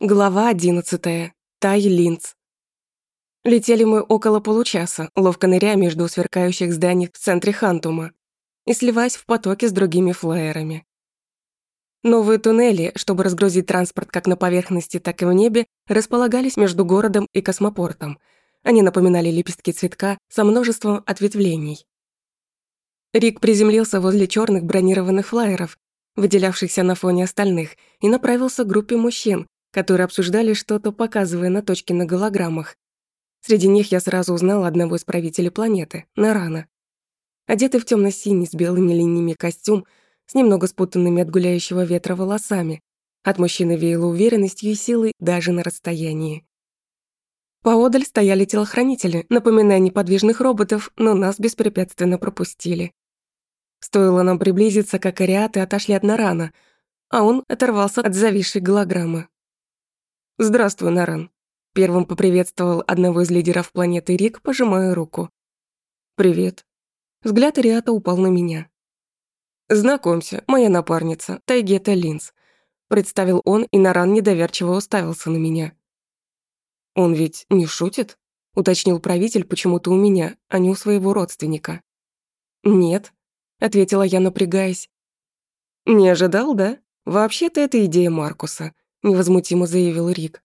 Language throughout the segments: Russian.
Глава одиннадцатая. Тай Линц. Летели мы около получаса, ловко ныряя между сверкающих зданий в центре Хантума и сливаясь в потоки с другими флайерами. Новые туннели, чтобы разгрузить транспорт как на поверхности, так и в небе, располагались между городом и космопортом. Они напоминали лепестки цветка со множеством ответвлений. Рик приземлился возле черных бронированных флайеров, выделявшихся на фоне остальных, и направился к группе мужчин, которые обсуждали что-то, показывая на точки на голограммах. Среди них я сразу узнала одного из правителей планеты, Нарана. Одетый в темно синий с белыми линиями костюм, с немного спутанными от гуляющего ветра волосами. От мужчины веяло уверенностью и силой даже на расстоянии. Поодаль стояли телохранители, напоминая неподвижных роботов, но нас беспрепятственно пропустили. Стоило нам приблизиться, как ариаты отошли от Нарана, а он оторвался от зависшей голограммы. «Здравствуй, Наран». Первым поприветствовал одного из лидеров планеты Рик, пожимая руку. «Привет». Взгляд Ариата упал на меня. «Знакомься, моя напарница, Тайгета Линз», представил он, и Наран недоверчиво уставился на меня. «Он ведь не шутит?» уточнил правитель почему-то у меня, а не у своего родственника. «Нет», — ответила я, напрягаясь. «Не ожидал, да? Вообще-то это идея Маркуса невозмутимо заявил Рик.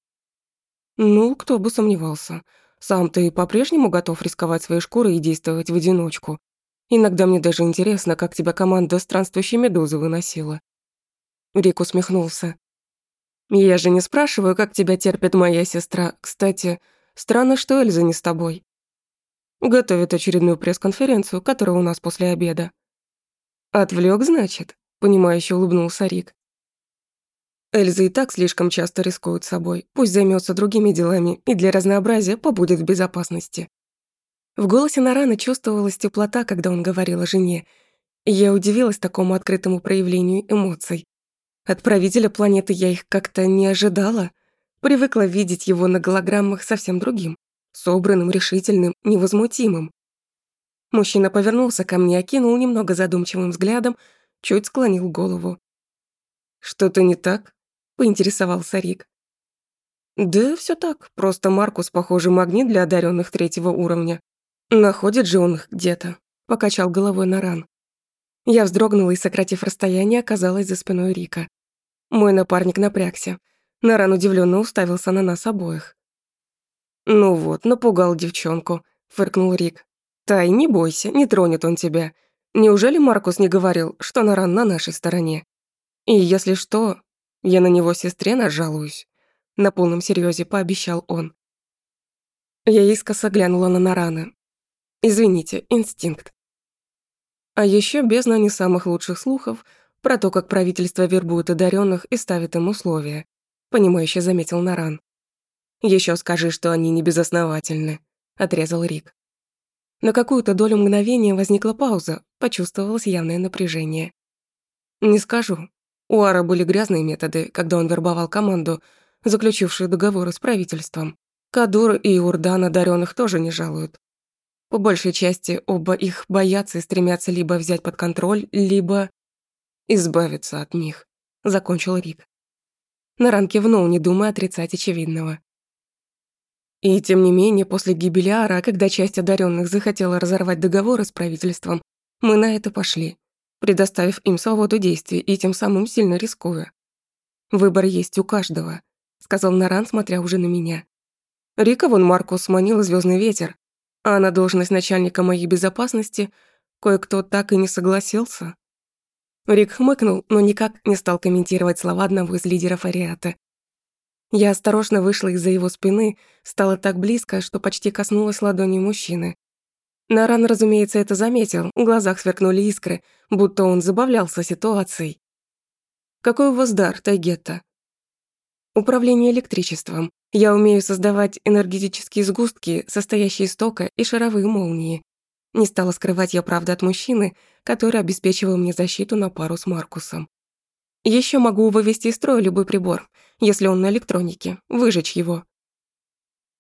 Ну, кто бы сомневался. Сам ты по-прежнему готов рисковать своей шкурой и действовать в одиночку. Иногда мне даже интересно, как тебя команда странствующей медузы выносила. Рик усмехнулся. Я же не спрашиваю, как тебя терпит моя сестра. Кстати, странно, что Эльза не с тобой. Готовит очередную пресс-конференцию, которая у нас после обеда. Отвлек, значит? Понимающе улыбнулся Рик. Эльза и так слишком часто рискует собой. Пусть займется другими делами и для разнообразия побудет в безопасности. В голосе Нарана чувствовалась теплота, когда он говорил о жене. Я удивилась такому открытому проявлению эмоций. От правителя планеты я их как-то не ожидала. Привыкла видеть его на голограммах совсем другим. Собранным, решительным, невозмутимым. Мужчина повернулся ко мне, окинул немного задумчивым взглядом, чуть склонил голову. «Что-то не так?» Поинтересовался Рик. Да все так, просто Маркус, похоже, магнит для одаренных третьего уровня. Находит же он их где-то, покачал головой Наран. Я вздрогнула и, сократив расстояние, оказалась за спиной Рика. Мой напарник напрягся. Наран удивленно уставился на нас обоих. «Ну вот, напугал девчонку», — фыркнул Рик. «Тай, не бойся, не тронет он тебя. Неужели Маркус не говорил, что Наран на нашей стороне? И если что, я на него сестре нажалуюсь. На полном серьезе пообещал он. Я искоса глянула на Нарана. Извините, инстинкт. А еще бездна не самых лучших слухов про то, как правительство вербует одаренных и ставит им условия. Понимающе заметил Наран. Еще скажи, что они не безосновательны, отрезал Рик. На какую-то долю мгновения возникла пауза, почувствовалось явное напряжение. «Не скажу», у Ара были грязные методы, когда он вербовал команду, заключившую договоры с правительством. Кадур и Урдан одаренных тоже не жалуют. По большей части оба их боятся и стремятся либо взять под контроль, либо избавиться от них, закончил Рик. Наран кивнул, не думая отрицать очевидного. И тем не менее, после гибели Ара, когда часть одаренных захотела разорвать договоры с правительством, мы на это пошли предоставив им свободу действий и тем самым сильно рискуя. «Выбор есть у каждого», — сказал Наран, смотря уже на меня. Рика вон Маркус манил звездный ветер, а на должность начальника моей безопасности кое-кто так и не согласился. Рик хмыкнул, но никак не стал комментировать слова одного из лидеров Ариата. Я осторожно вышла из-за его спины, стала так близко, что почти коснулась ладони мужчины. Наран, разумеется, это заметил, в глазах сверкнули искры, будто он забавлялся ситуацией. «Какой у вас дар, Тайгетта?» «Управление электричеством. Я умею создавать энергетические сгустки, состоящие из тока и шаровые молнии. Не стала скрывать я правду от мужчины, который обеспечивал мне защиту на пару с Маркусом. Еще могу вывести из строя любой прибор, если он на электронике, выжечь его.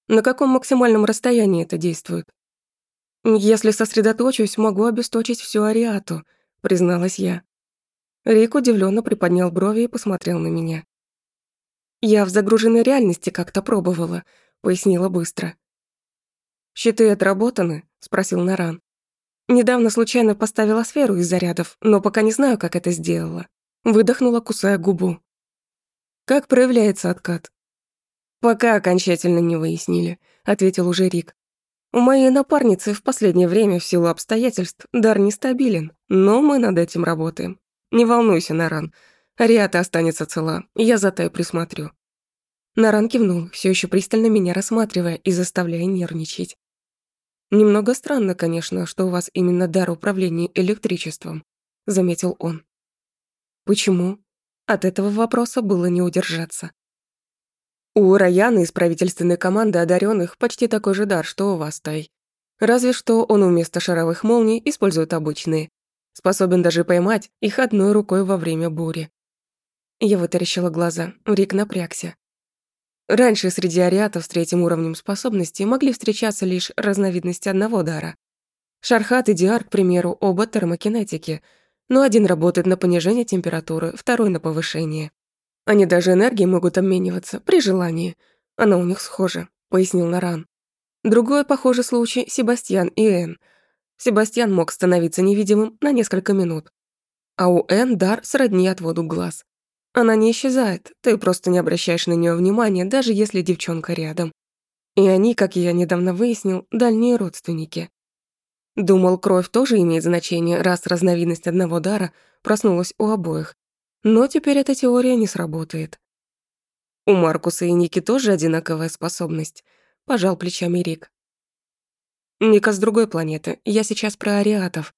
На каком максимальном расстоянии это действует? «Если сосредоточусь, могу обесточить всю Ариату», — призналась я. Рик удивленно приподнял брови и посмотрел на меня. Я в загруженной реальности как-то пробовала, пояснила быстро. «Щиты отработаны?» — спросил Наран. «Недавно случайно поставила сферу из зарядов, но пока не знаю, как это сделала». Выдохнула, кусая губу. «Как проявляется откат?» «Пока окончательно не выяснили», — ответил уже Рик. «У моей напарницы в последнее время в силу обстоятельств дар нестабилен, но мы над этим работаем. Не волнуйся, Наран. Ариата останется цела, я за Тай присмотрю». Наран кивнул, все еще пристально меня рассматривая и заставляя нервничать. «Немного странно, конечно, что у вас именно дар управления электричеством», — заметил он. «Почему?» От этого вопроса было не удержаться. У Раяны из правительственной команды одаренных почти такой же дар, что у вас, Тай. Разве что он вместо шаровых молний использует обычные. Способен даже поймать их одной рукой во время бури. Я вытаращила глаза, Рик напрягся. Раньше среди ариатов с третьим уровнем способностей могли встречаться лишь разновидности одного дара. Шархат и Диар, к примеру, оба термокинетики, но один работает на понижение температуры, второй на повышение. Они даже энергией могут обмениваться при желании. Она у них схожа, пояснил Наран. Другой похожий случай Себастьян и Эн. Себастьян мог становиться невидимым на несколько минут, а у Эн дар сродни отводу глаз. Она не исчезает, ты просто не обращаешь на нее внимания, даже если девчонка рядом. И они, как я недавно выяснил, дальние родственники. Думал, кровь тоже имеет значение, раз разновидность одного дара проснулась у обоих. Но теперь эта теория не сработает. У Маркуса и Ники тоже одинаковая способность, пожал плечами Рик. Ника с другой планеты, я сейчас про ариатов.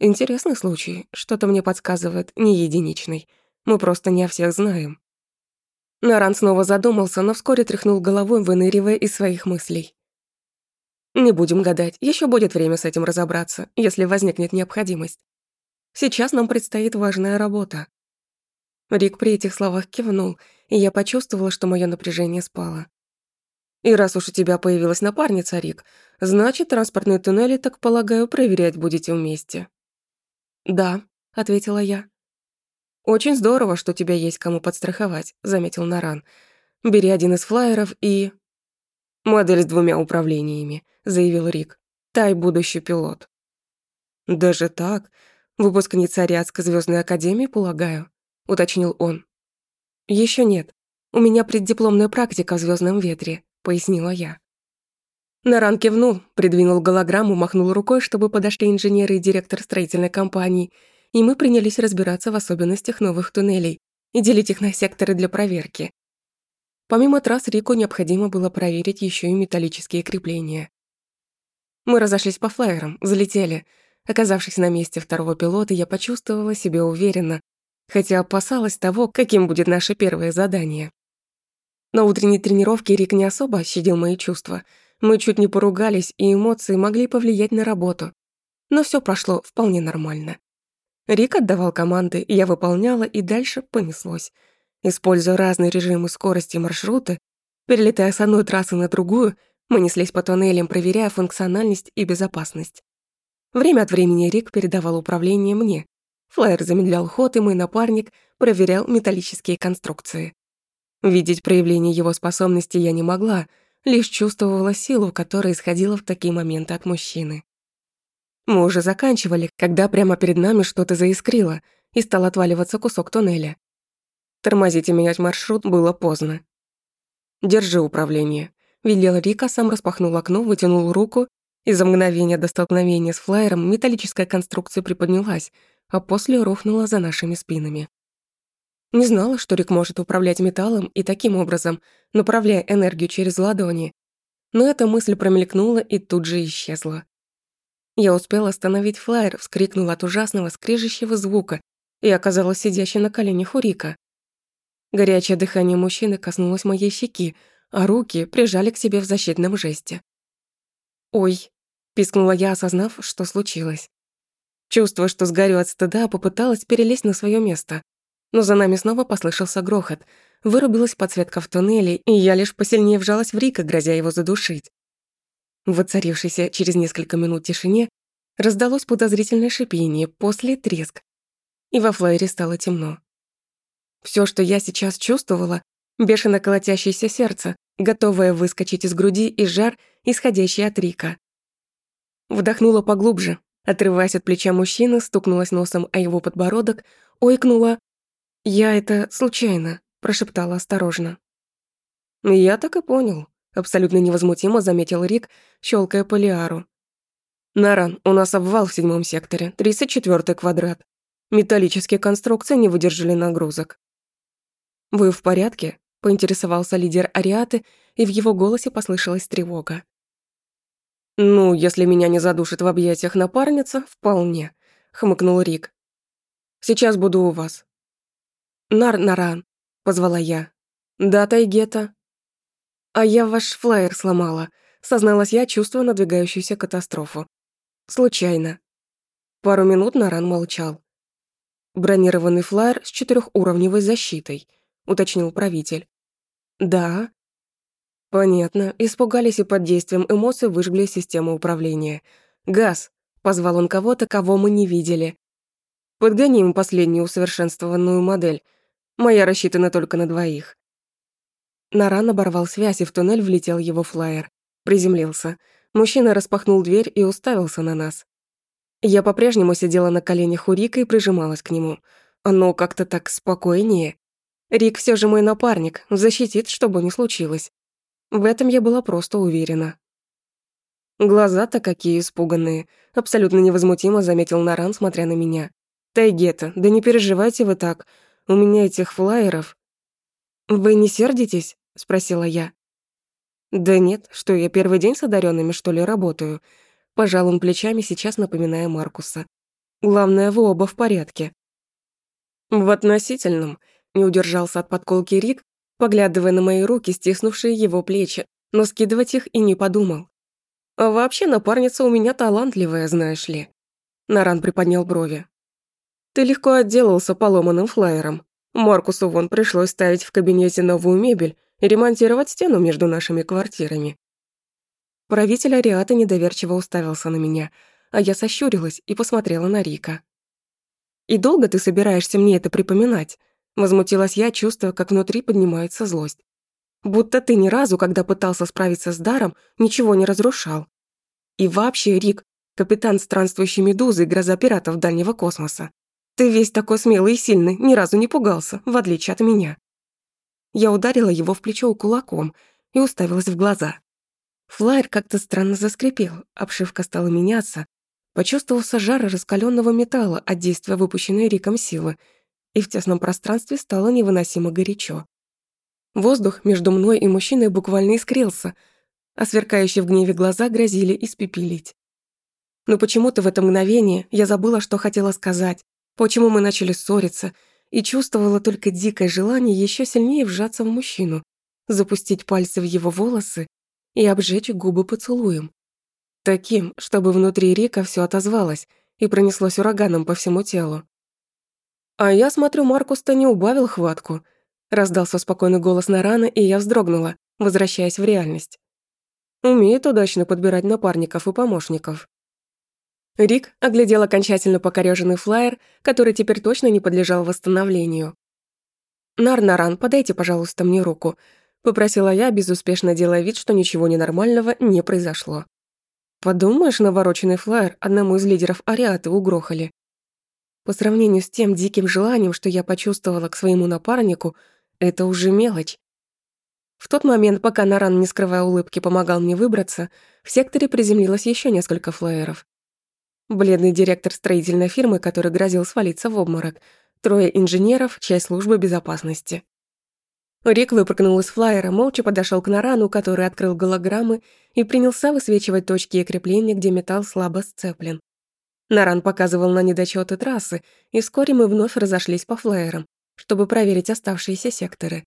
Интересный случай, что-то мне подсказывает, не единичный. Мы просто не о всех знаем». Наран снова задумался, но вскоре тряхнул головой, выныривая из своих мыслей. «Не будем гадать, еще будет время с этим разобраться, если возникнет необходимость. Сейчас нам предстоит важная работа». Рик при этих словах кивнул, и я почувствовала, что мое напряжение спало. «И раз уж у тебя появилась напарница, Рик, значит, транспортные туннели, так полагаю, проверять будете вместе». «Да», — ответила я. «Очень здорово, что тебя есть кому подстраховать», — заметил Наран. «Бери один из флайеров и...» «Модель с двумя управлениями», — заявил Рик. «Тай будущий пилот». «Даже так? Выпускница Ариадской звездной академии, полагаю?» — уточнил он. Еще нет. У меня преддипломная практика в звездном ветре», — пояснила я. Наран кивнул, придвинул голограмму, махнул рукой, чтобы подошли инженеры и директор строительной компании — и мы принялись разбираться в особенностях новых туннелей и делить их на секторы для проверки. Помимо трасс, Рику необходимо было проверить еще и металлические крепления. Мы разошлись по флайерам, залетели. Оказавшись на месте второго пилота, я почувствовала себя уверенно, хотя опасалась того, каким будет наше первое задание. На утренней тренировке Рик не особо щадил мои чувства. Мы чуть не поругались, и эмоции могли повлиять на работу. Но все прошло вполне нормально. Рик отдавал команды, я выполняла, и дальше понеслось. Используя разные режимы скорости и маршруты, перелетая с одной трассы на другую, мы неслись по тоннелям, проверяя функциональность и безопасность. Время от времени Рик передавал управление мне. Флайер замедлял ход, и мой напарник проверял металлические конструкции. Видеть проявление его способностей я не могла, лишь чувствовала силу, которая исходила в такие моменты от мужчины. Мы уже заканчивали, когда прямо перед нами что-то заискрило, и стал отваливаться кусок туннеля. Тормозить и менять маршрут было поздно. «Держи управление», — велел Рика, сам распахнул окно, вытянул руку, и за мгновение до столкновения с флайером металлическая конструкция приподнялась, а после рухнула за нашими спинами. Не знала, что Рик может управлять металлом и таким образом, направляя энергию через ладони. Но эта мысль промелькнула и тут же исчезла. Я успела остановить флайер, вскрикнула от ужасного скрежещего звука и оказалась сидящей на коленях у Рика. Горячее дыхание мужчины коснулось моей щеки, а руки прижали к себе в защитном жесте. «Ой», — пискнула я, осознав, что случилось. Чувствуя, что сгорю от стыда, попыталась перелезть на свое место. Но за нами снова послышался грохот. Вырубилась подсветка в туннеле, и я лишь посильнее вжалась в Рика, грозя его задушить. В воцарившейся через несколько минут тишине раздалось подозрительное шипение, после треск. И во флайере стало темно. Все, что я сейчас чувствовала, Бешено колотящееся сердце, готовое выскочить из груди и жар, исходящий от Рика. Вдохнула поглубже, отрываясь от плеча мужчины, стукнулась носом о его подбородок, ойкнула. «Я это случайно», – прошептала осторожно. «Я так и понял», – абсолютно невозмутимо заметил Рик, щелкая по Лиару. «Наран, у нас обвал в седьмом секторе, 34-й квадрат. Металлические конструкции не выдержали нагрузок». «Вы в порядке?» – поинтересовался лидер Ариаты, и в его голосе послышалась тревога. «Ну, если меня не задушит в объятиях напарница, вполне», — хмыкнул Рик. «Сейчас буду у вас». «Нар-наран», — позвала я. «Да, Тайгета». «А я ваш флаер сломала», — созналась я, чувствуя надвигающуюся катастрофу. «Случайно». Пару минут Наран молчал. «Бронированный флаер с четырехуровневой защитой», — уточнил правитель. «Да», Понятно. Испугались и под действием эмоций выжгли систему управления. «Газ!» — позвал он кого-то, кого мы не видели. «Подгони им последнюю усовершенствованную модель. Моя рассчитана только на двоих». Наран оборвал связь, и в туннель влетел его флайер. Приземлился. Мужчина распахнул дверь и уставился на нас. Я по-прежнему сидела на коленях у Рика и прижималась к нему. Оно как-то так спокойнее. Рик все же мой напарник, защитит, что бы ни случилось. В этом я была просто уверена. Глаза-то какие испуганные. Абсолютно невозмутимо заметил Наран, смотря на меня. Тайгета, да не переживайте вы так. У меня этих флаеров. Вы не сердитесь? Спросила я. Да нет, что я первый день с одаренными что ли работаю? Пожал он плечами, сейчас напоминая Маркуса. Главное, вы оба в порядке. В относительном, не удержался от подколки Рик, поглядывая на мои руки, стиснувшие его плечи, но скидывать их и не подумал. «А вообще напарница у меня талантливая, знаешь ли». Наран приподнял брови. «Ты легко отделался поломанным флайером. Маркусу вон пришлось ставить в кабинете новую мебель и ремонтировать стену между нашими квартирами». Правитель Ариата недоверчиво уставился на меня, а я сощурилась и посмотрела на Рика. «И долго ты собираешься мне это припоминать?» Возмутилась я, чувствуя, как внутри поднимается злость. Будто ты ни разу, когда пытался справиться с даром, ничего не разрушал. И вообще, Рик, капитан странствующей медузы и гроза пиратов дальнего космоса. Ты весь такой смелый и сильный, ни разу не пугался, в отличие от меня. Я ударила его в плечо кулаком и уставилась в глаза. Флайер как-то странно заскрипел, обшивка стала меняться. Почувствовался жар раскаленного металла от действия выпущенной Риком силы, и в тесном пространстве стало невыносимо горячо. Воздух между мной и мужчиной буквально искрился, а сверкающие в гневе глаза грозили испепелить. Но почему-то в это мгновение я забыла, что хотела сказать, почему мы начали ссориться, и чувствовала только дикое желание еще сильнее вжаться в мужчину, запустить пальцы в его волосы и обжечь губы поцелуем. Таким, чтобы внутри Рика все отозвалось и пронеслось ураганом по всему телу. «А я смотрю, Маркус-то не убавил хватку», — раздался спокойный голос Нарана, и я вздрогнула, возвращаясь в реальность. Умеет удачно подбирать напарников и помощников. Рик оглядел окончательно покорёженный флаер, который теперь точно не подлежал восстановлению. «Нар-Наран, подайте, пожалуйста, мне руку», — попросила я, безуспешно делая вид, что ничего ненормального не произошло. Подумаешь, навороченный флаер одному из лидеров Ариаты угрохали. По сравнению с тем диким желанием, что я почувствовала к своему напарнику, это уже мелочь. В тот момент, пока Наран, не скрывая улыбки, помогал мне выбраться, в секторе приземлилось еще несколько флайеров. Бледный директор строительной фирмы, который грозил свалиться в обморок, трое инженеров, часть службы безопасности. Рик выпрыгнул из флайера, молча подошел к Нарану, который открыл голограммы и принялся высвечивать точки и крепления, где металл слабо сцеплен. Наран показывал на недочёты трассы, и вскоре мы вновь разошлись по флеерам, чтобы проверить оставшиеся секторы.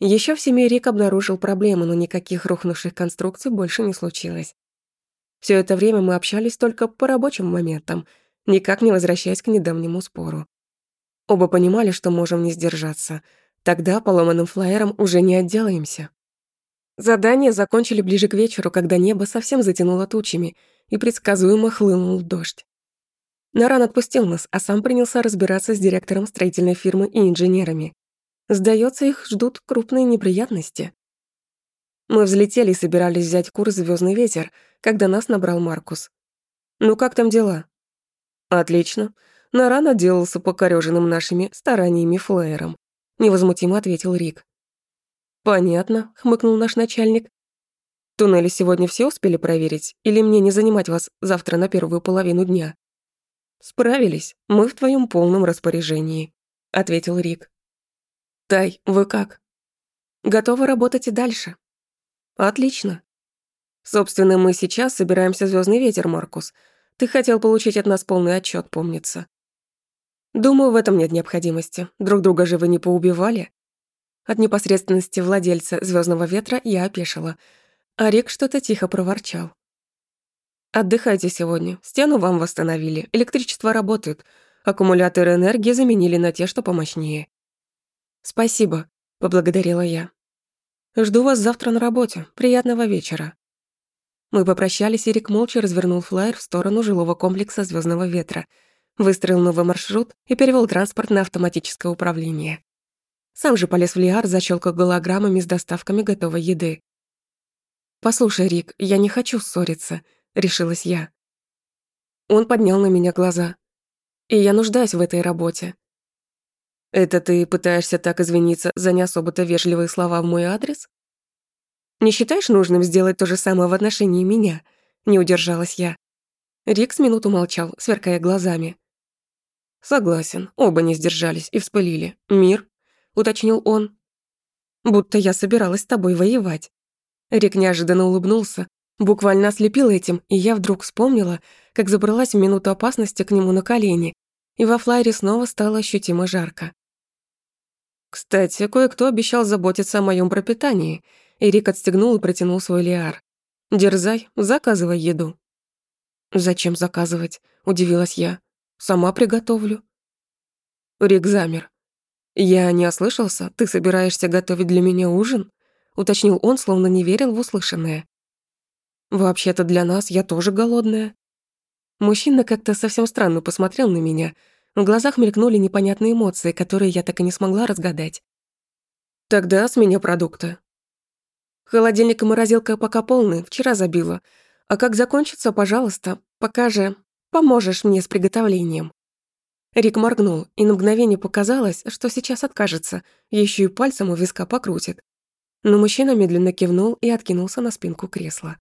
Еще в семье Рик обнаружил проблему, но никаких рухнувших конструкций больше не случилось. Все это время мы общались только по рабочим моментам, никак не возвращаясь к недавнему спору. Оба понимали, что можем не сдержаться. Тогда поломанным флайером уже не отделаемся. Задание закончили ближе к вечеру, когда небо совсем затянуло тучами — и предсказуемо хлынул дождь. Наран отпустил нас, а сам принялся разбираться с директором строительной фирмы и инженерами. Сдается, их ждут крупные неприятности. Мы взлетели и собирались взять курс «Звездный ветер», когда нас набрал Маркус. «Ну как там дела?» «Отлично. Наран отделался покорёженным нашими стараниями флеером», — невозмутимо ответил Рик. «Понятно», — хмыкнул наш начальник. «Туннели сегодня все успели проверить? Или мне не занимать вас завтра на первую половину дня?» «Справились. Мы в твоем полном распоряжении», — ответил Рик. «Тай, вы как?» «Готовы работать и дальше». «Отлично. Собственно, мы сейчас собираемся звездный ветер, Маркус. Ты хотел получить от нас полный отчет, помнится. Думаю, в этом нет необходимости. Друг друга же вы не поубивали. От непосредственности владельца звездного ветра я опешила, а Рик что-то тихо проворчал. Отдыхайте сегодня. Стену вам восстановили, электричество работает, аккумуляторы энергии заменили на те, что помощнее. Спасибо, поблагодарила я. Жду вас завтра на работе. Приятного вечера. Мы попрощались, и Рик молча развернул флайер в сторону жилого комплекса Звездного ветра, выстроил новый маршрут и перевел транспорт на автоматическое управление. Сам же полез в Лиар, защелкал голограммами с доставками готовой еды. «Послушай, Рик, я не хочу ссориться», — решилась я. Он поднял на меня глаза. «И я нуждаюсь в этой работе». «Это ты пытаешься так извиниться за не особо-то вежливые слова в мой адрес?» Не считаешь нужным сделать то же самое в отношении меня?» Не удержалась я. Рик с минуту молчал, сверкая глазами. «Согласен, оба не сдержались и вспылили. Мир?» — уточнил он. «Будто я собиралась с тобой воевать». Рик неожиданно улыбнулся, буквально ослепил этим, и я вдруг вспомнила, как забралась в минуту опасности к нему на колени, и во флайере снова стало ощутимо жарко. «Кстати, кое-кто обещал заботиться о моем пропитании», Эрик отстегнул и протянул свой лиар. «Дерзай, заказывай еду». «Зачем заказывать?» – удивилась я. «Сама приготовлю». Рик замер. «Я не ослышался? Ты собираешься готовить для меня ужин?» – уточнил он, словно не верил в услышанное. «Вообще-то для нас я тоже голодная». Мужчина как-то совсем странно посмотрел на меня. В глазах мелькнули непонятные эмоции, которые я так и не смогла разгадать. «Тогда с меня продукты», Холодильник и морозилка пока полны, вчера забила. А как закончится, пожалуйста, пока же поможешь мне с приготовлением». Рик моргнул, и на мгновение показалось, что сейчас откажется, еще и пальцем у виска покрутит. Но мужчина медленно кивнул и откинулся на спинку кресла.